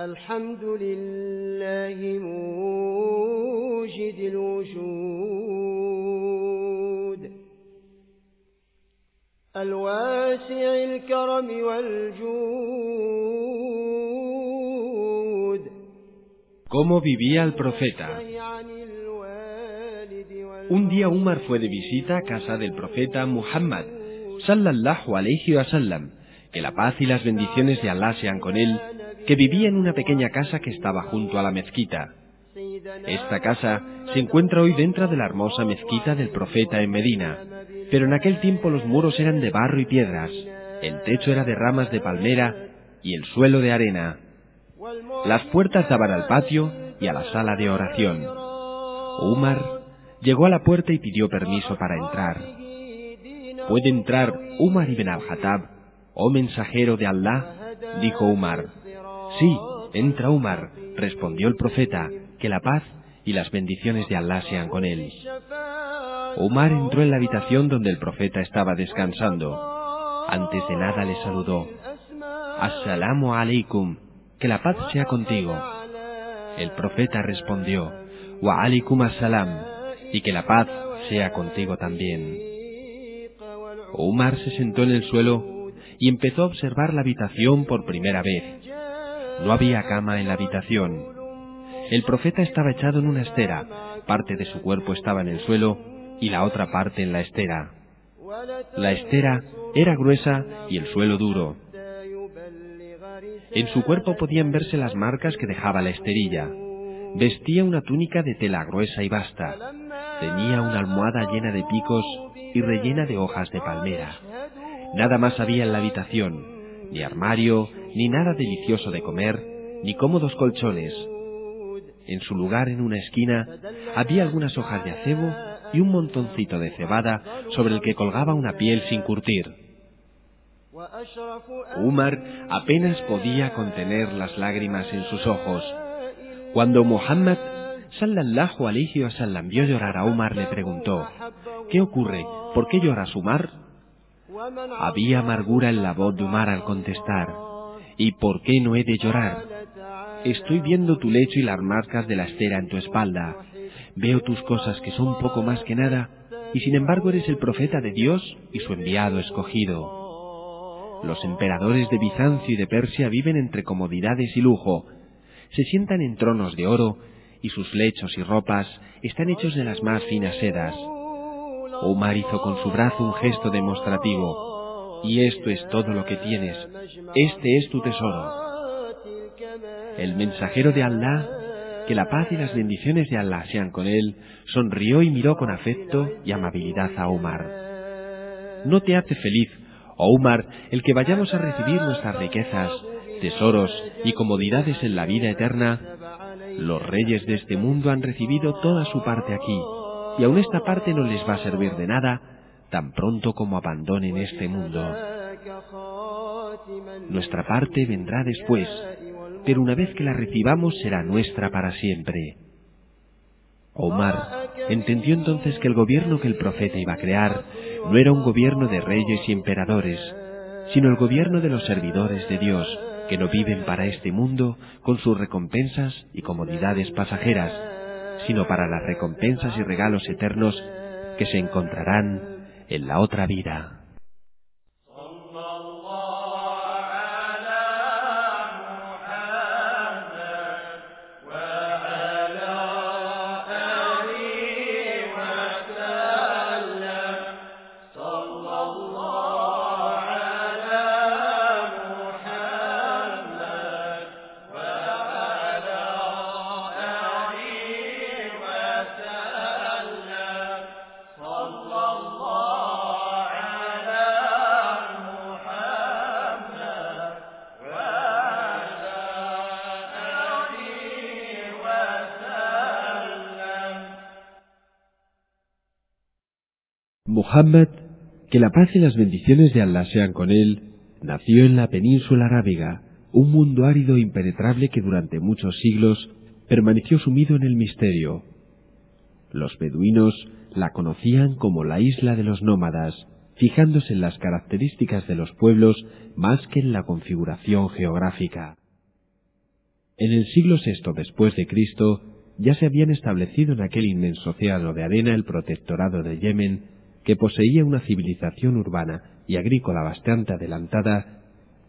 الحمد لله موجد الوجود الواسع الكرم والجود ¿Cómo vivía el profeta? عن الوالد Un día Umar fue de visita a casa del profeta Muhammad, sallallahu alayhi wa sallam, que la paz y las bendiciones de Allah sean con él, que vivía en una pequeña casa que estaba junto a la mezquita. Esta casa se encuentra hoy dentro de la hermosa mezquita del profeta en Medina, pero en aquel tiempo los muros eran de barro y piedras, el techo era de ramas de palmera y el suelo de arena. Las puertas daban al patio y a la sala de oración. Umar llegó a la puerta y pidió permiso para entrar. ¿Puede entrar Umar ibn al-Hattab, oh mensajero de Allah? dijo Umar. Sí, entra Umar, respondió el profeta, que la paz y las bendiciones de Allah sean con él. Umar entró en la habitación donde el profeta estaba descansando. Antes de nada le saludó. Assalamu alaikum, que la paz sea contigo. El profeta respondió, Wa alaikum assalam, y que la paz sea contigo también. Umar se sentó en el suelo y empezó a observar la habitación por primera vez. No había cama en la habitación. El profeta estaba echado en una estera, parte de su cuerpo estaba en el suelo y la otra parte en la estera. La estera era gruesa y el suelo duro. En su cuerpo podían verse las marcas que dejaba la esterilla. Vestía una túnica de tela gruesa y vasta. Tenía una almohada llena de picos y rellena de hojas de palmera. Nada más había en la habitación, ni armario, ni nada delicioso de comer, ni cómodos colchones. En su lugar, en una esquina, había algunas hojas de acebo y un montoncito de cebada sobre el que colgaba una piel sin curtir. Umar apenas podía contener las lágrimas en sus ojos. Cuando Muhammad sallallahu alayhi wa vio llorar a Umar, le preguntó, ¿Qué ocurre? ¿Por qué lloras, Umar? Había amargura en la voz de Umar al contestar, ¿y por qué no he de llorar? Estoy viendo tu lecho y las marcas de la estera en tu espalda. Veo tus cosas que son poco más que nada, y sin embargo eres el profeta de Dios y su enviado escogido. Los emperadores de Bizancio y de Persia viven entre comodidades y lujo. Se sientan en tronos de oro y sus lechos y ropas están hechos de las más finas sedas. Omar hizo con su brazo un gesto demostrativo. Y esto es todo lo que tienes. Este es tu tesoro. El mensajero de Allah, que la paz y las bendiciones de Allah sean con él, sonrió y miró con afecto y amabilidad a Omar. ¿No te hace feliz, oh Umar, el que vayamos a recibir nuestras riquezas, tesoros y comodidades en la vida eterna? Los reyes de este mundo han recibido toda su parte aquí, y aun esta parte no les va a servir de nada tan pronto como abandonen este mundo. Nuestra parte vendrá después, pero una vez que la recibamos será nuestra para siempre. Omar entendió entonces que el gobierno que el profeta iba a crear no era un gobierno de reyes y emperadores, sino el gobierno de los servidores de Dios, que no viven para este mundo con sus recompensas y comodidades pasajeras, sino para las recompensas y regalos eternos que se encontrarán en la otra vida. Muhammad, que la paz y las bendiciones de Allah sean con él, nació en la península arábiga, un mundo árido e impenetrable que durante muchos siglos permaneció sumido en el misterio. Los beduinos la conocían como la isla de los nómadas, fijándose en las características de los pueblos más que en la configuración geográfica. En el siglo VI después de Cristo ya se habían establecido en aquel inmenso océano de arena el protectorado de Yemen, que poseía una civilización urbana y agrícola bastante adelantada,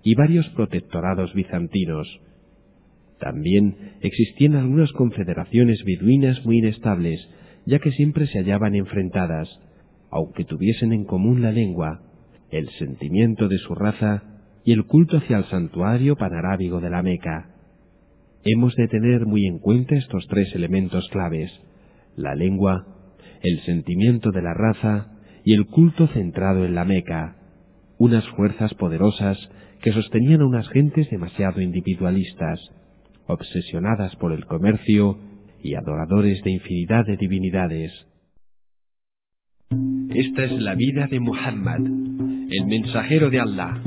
y varios protectorados bizantinos. También existían algunas confederaciones beduinas muy inestables, ya que siempre se hallaban enfrentadas, aunque tuviesen en común la lengua, el sentimiento de su raza y el culto hacia el santuario panarábigo de la Meca. Hemos de tener muy en cuenta estos tres elementos claves, la lengua, el sentimiento de la raza y el culto centrado en la Meca, unas fuerzas poderosas que sostenían a unas gentes demasiado individualistas, obsesionadas por el comercio y adoradores de infinidad de divinidades. Esta es la vida de Muhammad, el mensajero de Allah